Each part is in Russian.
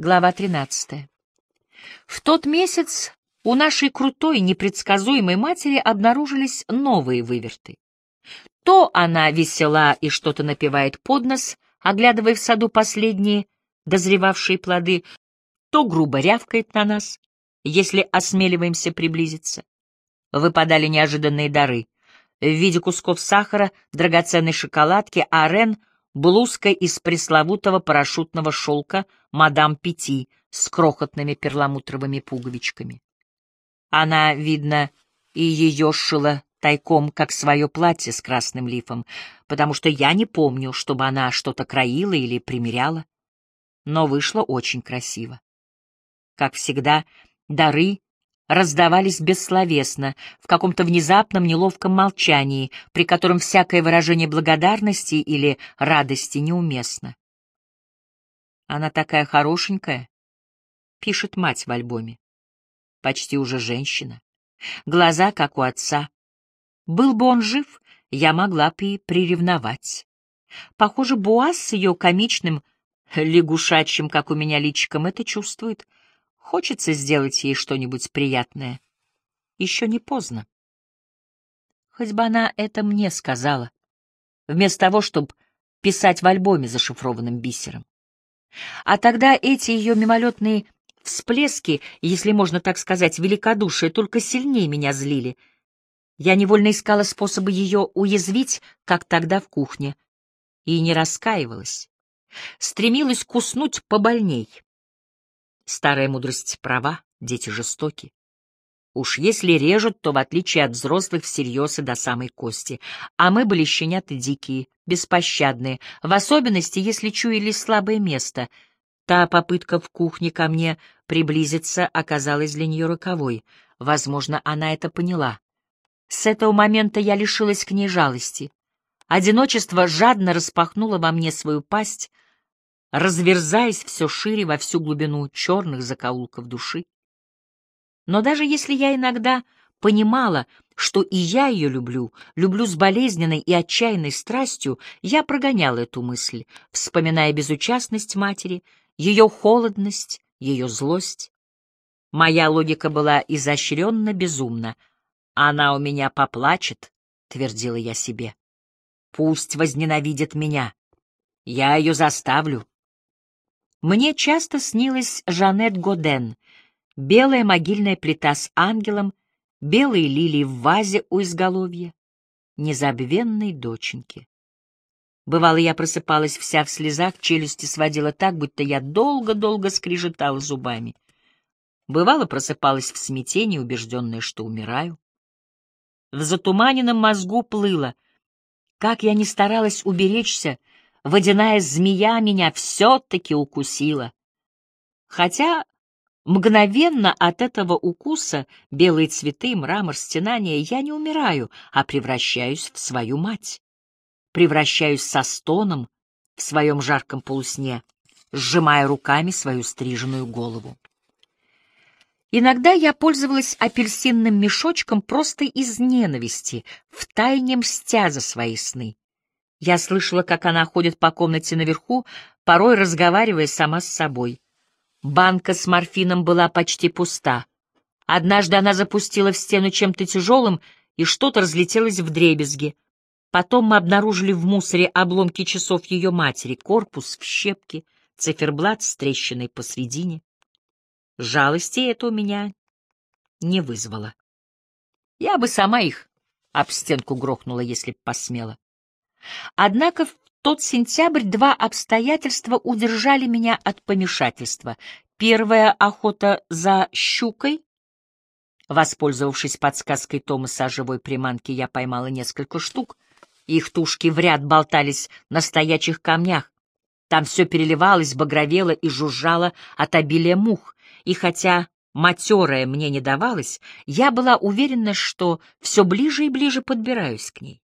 Глава 13. В тот месяц у нашей крутой, непредсказуемой матери обнаружились новые выверты. То она весела и что-то напевает под нос, оглядывая в саду последние дозревавшие плоды, то грубо рявкает на нас, если осмеливаемся приблизиться. Выпадали неожиданные дары в виде кусков сахара, драгоценной шоколадки, а Рен — блузка из пресловутого парашютного шелка мадам Пяти с крохотными перламутровыми пуговичками. Она, видно, и ее шила тайком, как свое платье с красным лифом, потому что я не помню, чтобы она что-то краила или примеряла. Но вышло очень красиво. Как всегда, дары раздавались бессловесно, в каком-то внезапном неловком молчании, при котором всякое выражение благодарности или радости неуместно. Она такая хорошенькая, пишет мать в альбоме. Почти уже женщина. Глаза, как у отца. Был бы он жив, я могла бы и приревновать. Похоже, Буаз с ее комичным, лягушачьим, как у меня, личиком это чувствует. Хочется сделать ей что-нибудь приятное. Еще не поздно. Хоть бы она это мне сказала, вместо того, чтобы писать в альбоме зашифрованным бисером. А тогда эти ее мимолетные всплески, если можно так сказать, великодушия, только сильнее меня злили. Я невольно искала способы ее уязвить, как тогда в кухне, и не раскаивалась. Стремилась куснуть побольней. Старая мудрость права, дети жестоки. Уж если режут, то, в отличие от взрослых, всерьез и до самой кости. А мы были щенята дикие, беспощадные, в особенности, если чуяли слабое место. Та попытка в кухне ко мне приблизиться оказалась для нее роковой. Возможно, она это поняла. С этого момента я лишилась к ней жалости. Одиночество жадно распахнуло во мне свою пасть, разверзаясь все шире во всю глубину черных закоулков души. Но даже если я иногда понимала, что и я ее люблю, люблю с болезненной и отчаянной страстью, я прогоняла эту мысль, вспоминая безучастность матери, ее холодность, ее злость. Моя логика была изощренно безумна. «Она у меня поплачет», — твердила я себе. «Пусть возненавидит меня. Я ее заставлю». Мне часто снилась Жанет Годен, белая могильная плита с ангелом, белые лилии в вазе у изголовья, незабвенной доченьки. Бывало, я просыпалась вся в слезах, челюсти сводила так, будто я долго-долго скрежетала зубами. Бывало, просыпалась в смятении, убежденная, что умираю. В затуманенном мозгу плыло. Как я не старалась уберечься, водяная змея меня все-таки укусила. Хотя мгновенно от этого укуса белые цветы, мрамор, стенания я не умираю, а превращаюсь в свою мать превращаюсь со стоном в своем жарком полусне, сжимая руками свою стриженную голову. Иногда я пользовалась апельсинным мешочком просто из ненависти, втайне мстя за свои сны. Я слышала, как она ходит по комнате наверху, порой разговаривая сама с собой. Банка с морфином была почти пуста. Однажды она запустила в стену чем-то тяжелым, и что-то разлетелось в дребезги — Потом мы обнаружили в мусоре обломки часов ее матери, корпус в щепке, циферблат с трещиной посредине. Жалости это у меня не вызвало. Я бы сама их об стенку грохнула, если б посмела. Однако в тот сентябрь два обстоятельства удержали меня от помешательства. Первая — охота за щукой. Воспользовавшись подсказкой Томаса о живой приманке, я поймала несколько штук — их тушки в ряд болтались на стоячих камнях. Там все переливалось, багровело и жужжало от обилия мух. И хотя матерая мне не давалась, я была уверена, что все ближе и ближе подбираюсь к ней.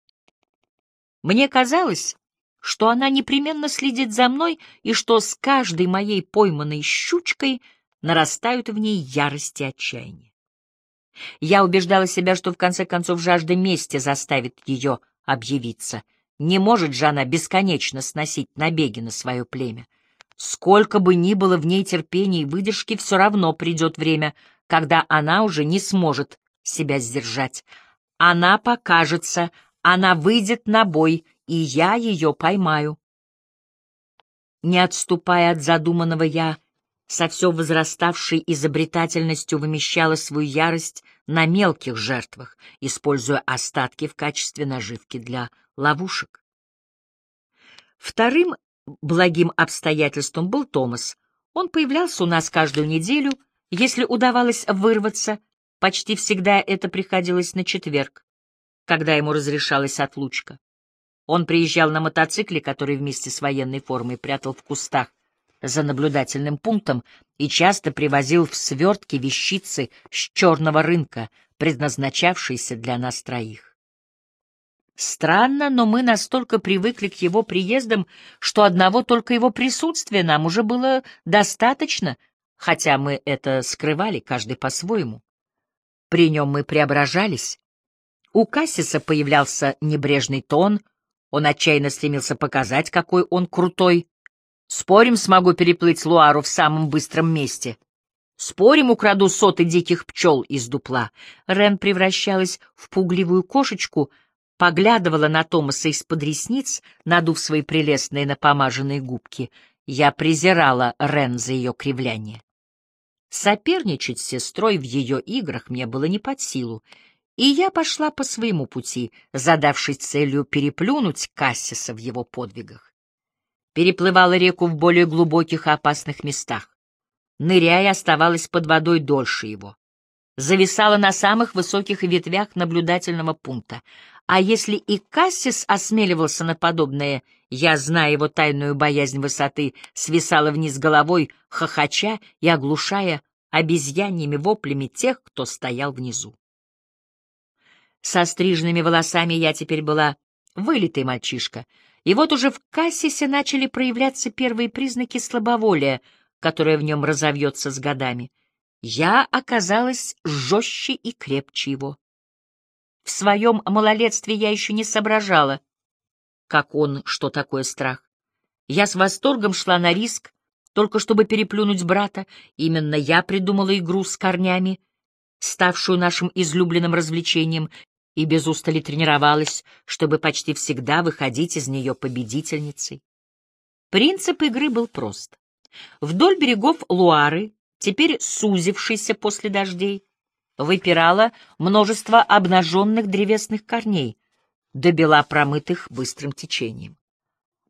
Мне казалось, что она непременно следит за мной и что с каждой моей пойманной щучкой нарастают в ней ярости и отчаяние. Я убеждала себя, что в конце концов жажда мести заставит ее объявиться. Не может же она бесконечно сносить набеги на свое племя. Сколько бы ни было в ней терпения и выдержки, все равно придет время, когда она уже не сможет себя сдержать. Она покажется, она выйдет на бой, и я ее поймаю. Не отступая от задуманного, я со все возраставшей изобретательностью вымещала свою ярость на мелких жертвах, используя остатки в качестве наживки для ловушек. Вторым благим обстоятельством был Томас. Он появлялся у нас каждую неделю, если удавалось вырваться, почти всегда это приходилось на четверг, когда ему разрешалась отлучка. Он приезжал на мотоцикле, который вместе с военной формой прятал в кустах за наблюдательным пунктом и часто привозил в свертке вещицы с черного рынка, предназначавшиеся для нас троих. Странно, но мы настолько привыкли к его приездам, что одного только его присутствия нам уже было достаточно, хотя мы это скрывали каждый по-своему. При нем мы преображались. У Кассиса появлялся небрежный тон, он отчаянно стремился показать, какой он крутой, Спорим, смогу переплыть Луару в самом быстром месте. Спорим, украду соты диких пчел из дупла. Рен превращалась в пугливую кошечку, поглядывала на Томаса из-под ресниц, надув свои прелестные напомаженные губки. Я презирала Рен за ее кривляние. Соперничать с сестрой в ее играх мне было не под силу, и я пошла по своему пути, задавшись целью переплюнуть Кассиса в его подвигах переплывала реку в более глубоких и опасных местах. Ныряя, оставалась под водой дольше его. Зависала на самых высоких ветвях наблюдательного пункта. А если и Кассис осмеливался на подобное, я, зная его тайную боязнь высоты, свисала вниз головой, хохоча и оглушая обезьяньими воплями тех, кто стоял внизу. Со стрижными волосами я теперь была вылитый мальчишка — и вот уже в Кассисе начали проявляться первые признаки слабоволия, которое в нем разовьется с годами. Я оказалась жестче и крепче его. В своем малолетстве я еще не соображала, как он, что такое страх. Я с восторгом шла на риск, только чтобы переплюнуть брата. Именно я придумала игру с корнями, ставшую нашим излюбленным развлечением, и без устали тренировалась, чтобы почти всегда выходить из нее победительницей. Принцип игры был прост. Вдоль берегов Луары, теперь сузившейся после дождей, выпирало множество обнаженных древесных корней, до бела промытых быстрым течением.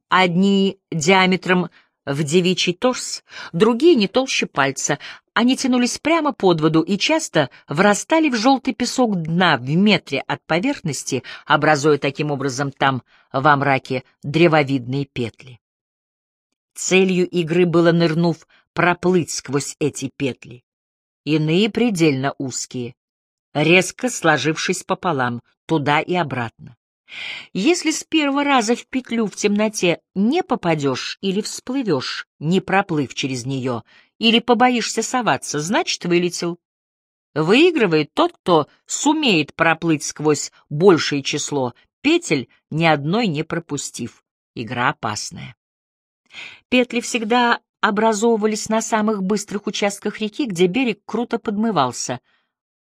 Одни диаметром в девичий торс, другие не толще пальца. Они тянулись прямо под воду и часто врастали в желтый песок дна в метре от поверхности, образуя таким образом там, во мраке, древовидные петли. Целью игры было, нырнув, проплыть сквозь эти петли. Иные предельно узкие, резко сложившись пополам, туда и обратно. Если с первого раза в петлю в темноте не попадешь или всплывешь, не проплыв через нее, или побоишься соваться, значит, вылетел. Выигрывает тот, кто сумеет проплыть сквозь большее число петель, ни одной не пропустив. Игра опасная. Петли всегда образовывались на самых быстрых участках реки, где берег круто подмывался.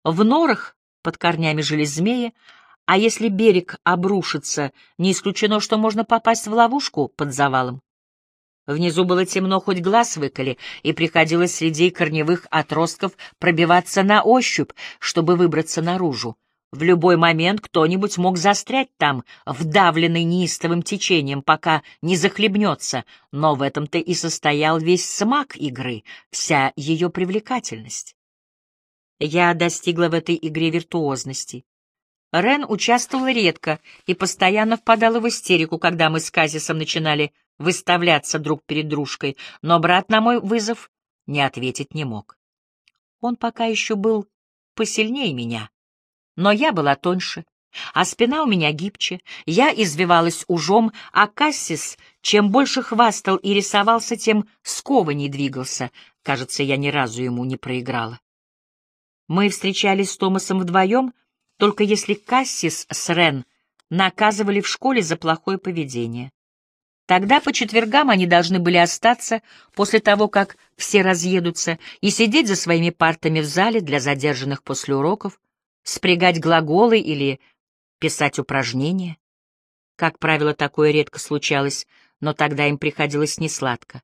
В норах под корнями жили змеи, а если берег обрушится, не исключено, что можно попасть в ловушку под завалом. Внизу было темно, хоть глаз выколи, и приходилось среди корневых отростков пробиваться на ощупь, чтобы выбраться наружу. В любой момент кто-нибудь мог застрять там, вдавленный неистовым течением, пока не захлебнется, но в этом-то и состоял весь смак игры, вся ее привлекательность. Я достигла в этой игре виртуозности. Рен участвовала редко и постоянно впадала в истерику, когда мы с Казисом начинали выставляться друг перед дружкой, но брат на мой вызов не ответить не мог. Он пока еще был посильнее меня, но я была тоньше, а спина у меня гибче, я извивалась ужом, а Кассис, чем больше хвастал и рисовался, тем скованней двигался. Кажется, я ни разу ему не проиграла. Мы встречались с Томасом вдвоем — только если Кассис с Рен наказывали в школе за плохое поведение. Тогда по четвергам они должны были остаться после того, как все разъедутся, и сидеть за своими партами в зале для задержанных после уроков, спрягать глаголы или писать упражнения. Как правило, такое редко случалось, но тогда им приходилось несладко.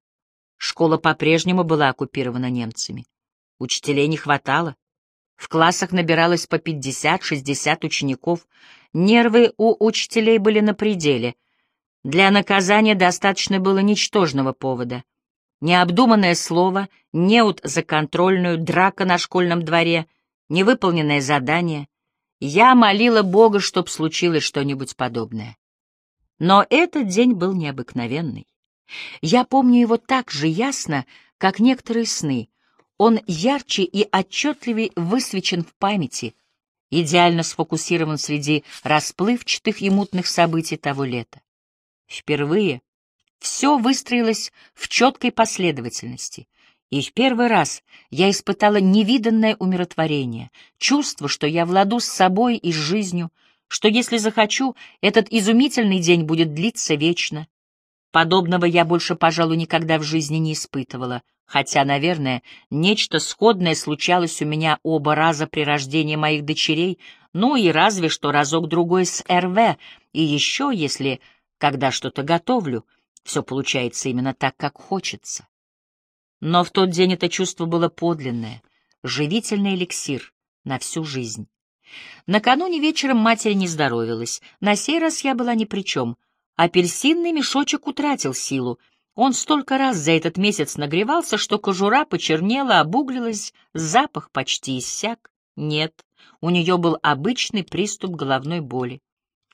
Школа по-прежнему была оккупирована немцами. Учителей не хватало. В классах набиралось по 50-60 учеников. Нервы у учителей были на пределе. Для наказания достаточно было ничтожного повода. Необдуманное слово, неуд за контрольную, драка на школьном дворе, невыполненное задание. Я молила Бога, чтоб случилось что-нибудь подобное. Но этот день был необыкновенный. Я помню его так же ясно, как некоторые сны. Он ярче и отчетливее высвечен в памяти, идеально сфокусирован среди расплывчатых и мутных событий того лета. Впервые все выстроилось в четкой последовательности, и в первый раз я испытала невиданное умиротворение, чувство, что я владу с собой и с жизнью, что, если захочу, этот изумительный день будет длиться вечно. Подобного я больше, пожалуй, никогда в жизни не испытывала, хотя, наверное, нечто сходное случалось у меня оба раза при рождении моих дочерей, ну и разве что разок-другой с РВ, и еще, если, когда что-то готовлю, все получается именно так, как хочется. Но в тот день это чувство было подлинное, живительный эликсир на всю жизнь. Накануне вечером матери не здоровилась. На сей раз я была ни при чем. Апельсинный мешочек утратил силу. Он столько раз за этот месяц нагревался, что кожура почернела, обуглилась, запах почти иссяк. Нет, у нее был обычный приступ головной боли.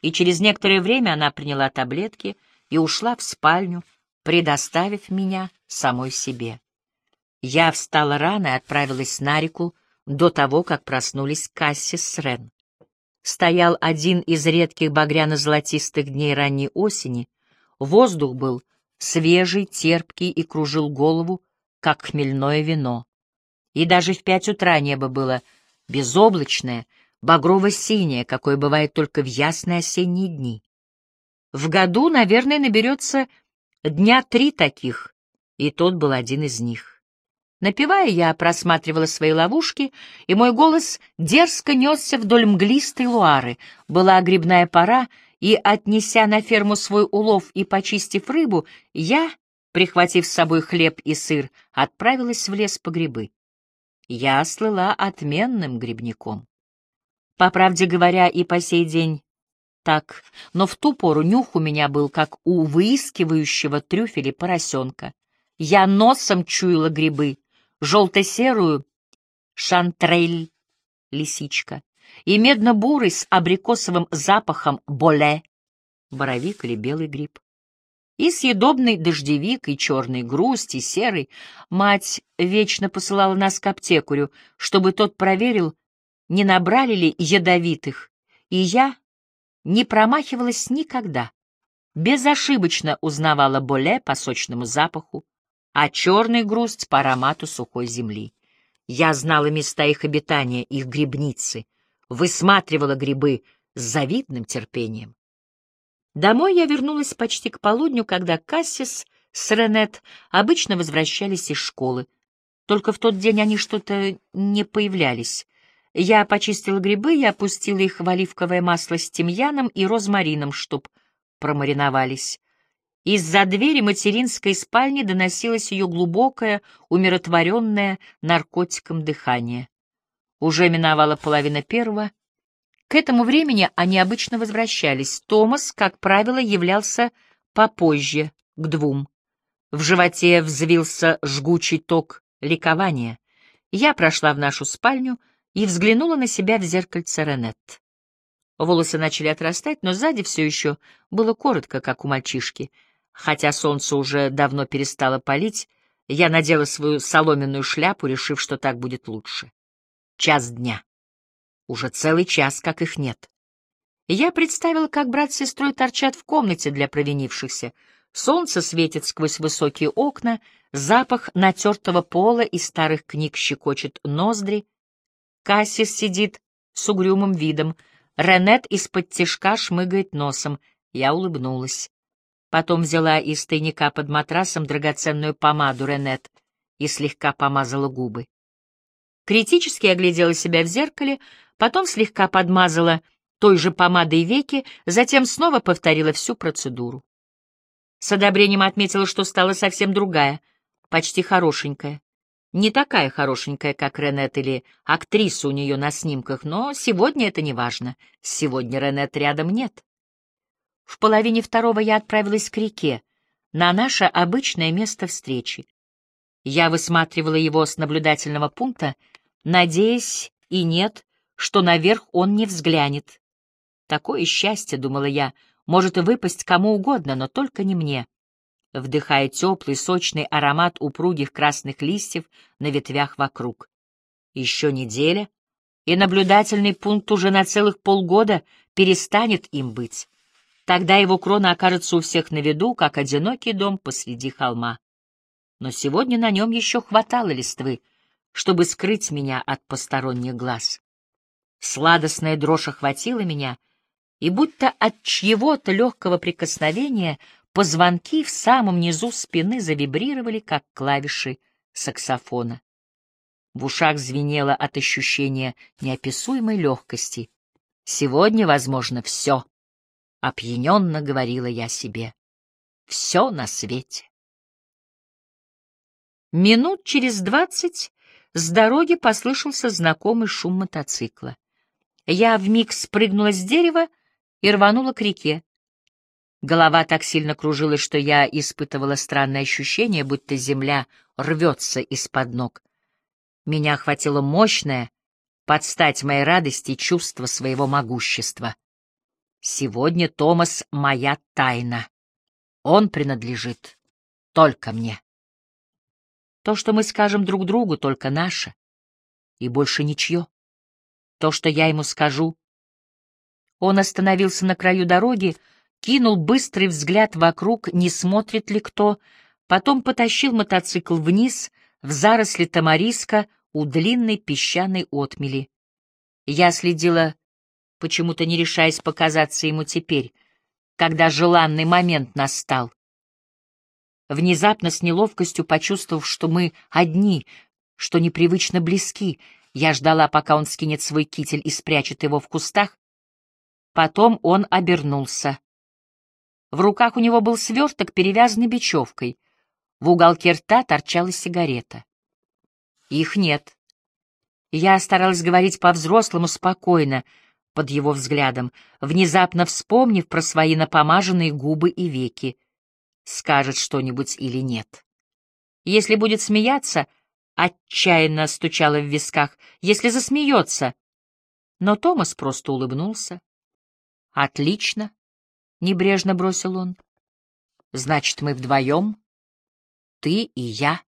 И через некоторое время она приняла таблетки и ушла в спальню, предоставив меня самой себе. Я встала рано и отправилась на реку, до того, как проснулись Кассис с Рен. Стоял один из редких багряно-золотистых дней ранней осени, воздух был свежий, терпкий и кружил голову, как хмельное вино. И даже в пять утра небо было безоблачное, багрово-синее, какое бывает только в ясные осенние дни. В году, наверное, наберется дня три таких, и тот был один из них. Напевая, я просматривала свои ловушки, и мой голос дерзко несся вдоль мглистой луары. Была грибная пора, и, отнеся на ферму свой улов и почистив рыбу, я, прихватив с собой хлеб и сыр, отправилась в лес по грибы. Я слыла отменным грибником. По правде говоря, и по сей день так, но в ту пору нюх у меня был, как у выискивающего трюфели поросенка. Я носом чуяла грибы, желто-серую шантрель, лисичка, и медно-бурый с абрикосовым запахом боле, боровик или белый гриб. И съедобный дождевик, и черный грусть, и серый. Мать вечно посылала нас к аптекарю, чтобы тот проверил, не набрали ли ядовитых, и я не промахивалась никогда. Безошибочно узнавала боле по сочному запаху, а черный грусть по аромату сухой земли. Я знала места их обитания, их грибницы, высматривала грибы с завидным терпением. Домой я вернулась почти к полудню, когда Кассис с Ренет обычно возвращались из школы. Только в тот день они что-то не появлялись. Я почистила грибы и опустила их в оливковое масло с тимьяном и розмарином, чтоб промариновались. Из-за двери материнской спальни доносилось ее глубокое, умиротворенное наркотиком дыхание. Уже миновала половина первого. К этому времени они обычно возвращались. Томас, как правило, являлся попозже, к двум. В животе взвился жгучий ток ликования. Я прошла в нашу спальню и взглянула на себя в зеркальце Ренет. Волосы начали отрастать, но сзади все еще было коротко, как у мальчишки — Хотя солнце уже давно перестало палить, я надела свою соломенную шляпу, решив, что так будет лучше. Час дня. Уже целый час, как их нет. Я представила, как брат с сестрой торчат в комнате для провинившихся. Солнце светит сквозь высокие окна, запах натертого пола и старых книг щекочет ноздри. Кассис сидит с угрюмым видом. Ренет из-под тишка шмыгает носом. Я улыбнулась. Потом взяла из тайника под матрасом драгоценную помаду Ренет и слегка помазала губы. Критически оглядела себя в зеркале, потом слегка подмазала той же помадой веки, затем снова повторила всю процедуру. С одобрением отметила, что стала совсем другая, почти хорошенькая. Не такая хорошенькая, как Ренет или актриса у нее на снимках, но сегодня это не важно. Сегодня Ренет рядом нет. В половине второго я отправилась к реке, на наше обычное место встречи. Я высматривала его с наблюдательного пункта, надеясь и нет, что наверх он не взглянет. Такое счастье, думала я, может и выпасть кому угодно, но только не мне. Вдыхая теплый, сочный аромат упругих красных листьев на ветвях вокруг. Еще неделя, и наблюдательный пункт уже на целых полгода перестанет им быть. Тогда его крона окажется у всех на виду, как одинокий дом посреди холма. Но сегодня на нем еще хватало листвы, чтобы скрыть меня от посторонних глаз. Сладостная дрожь охватила меня, и будто от чьего-то легкого прикосновения позвонки в самом низу спины завибрировали, как клавиши саксофона. В ушах звенело от ощущения неописуемой легкости. Сегодня, возможно, все. Опьяненно говорила я себе. Все на свете. Минут через двадцать с дороги послышался знакомый шум мотоцикла. Я вмиг спрыгнула с дерева и рванула к реке. Голова так сильно кружилась, что я испытывала странное ощущение, будто земля рвется из-под ног. Меня охватило мощное, под стать моей радости, чувство своего могущества. Сегодня Томас — моя тайна. Он принадлежит только мне. То, что мы скажем друг другу, только наше, и больше ничье. То, что я ему скажу. Он остановился на краю дороги, кинул быстрый взгляд вокруг, не смотрит ли кто, потом потащил мотоцикл вниз, в заросли тамариска у длинной песчаной отмели. Я следила почему-то не решаясь показаться ему теперь, когда желанный момент настал. Внезапно, с неловкостью почувствовав, что мы одни, что непривычно близки, я ждала, пока он скинет свой китель и спрячет его в кустах. Потом он обернулся. В руках у него был сверток, перевязанный бечевкой. В уголке рта торчала сигарета. Их нет. Я старалась говорить по-взрослому спокойно, под его взглядом, внезапно вспомнив про свои напомаженные губы и веки. Скажет что-нибудь или нет. Если будет смеяться, отчаянно стучало в висках, если засмеется. Но Томас просто улыбнулся. «Отлично», — небрежно бросил он. «Значит, мы вдвоем, ты и я».